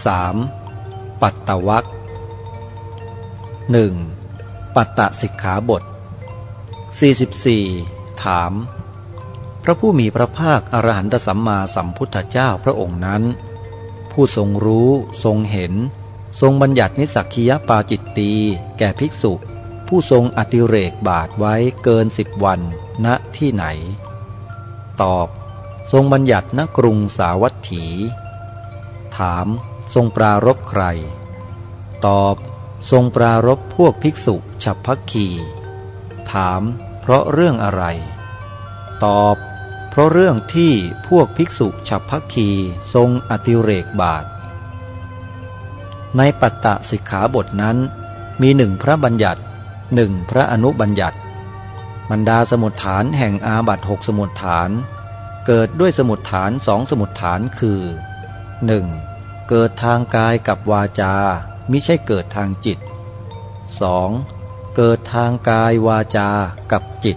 3. ปัตตวักหนึ่งปัตตสิกขาบท 44 ถาม พระผู้มีพระภาคอรหันตสัมมาสัมพุทธเจ้าพระองค์นั้น ผู้ทรงรู้ทรงเห็น ทรงบัญญัตินิสักคียปาจิตตีแก่ภิกษุ ผู้ทรงอติเรกบาทไว้เกินสิบวันณที่ไหน ตอบ ทรงบัญญัติณกรุงสาวัตถี ถาม ทรงปรารบใคร ตอบ ทรงปรารบพวกภิกษุฉับพักคีถาม เพราะเรื่องอะไร ตอบ เพราะเรื่องที่พวกภิกษุฉับพักคีทรงอติเรกบาท ในปัตตะสิกขาบทนั้น มีหนึ่งพระบัญญัติหนึ่งพระอนุบัญญัติ บรรดาสมุดฐานแห่งอาบัตหกสมุดฐาน เกิดด้วยสมุดฐานสองสมุดฐานคือ 1. เกิดทางกายกับวาจา มิใช่เกิดทางจิต 2. เกิดทางกายวาจากับจิต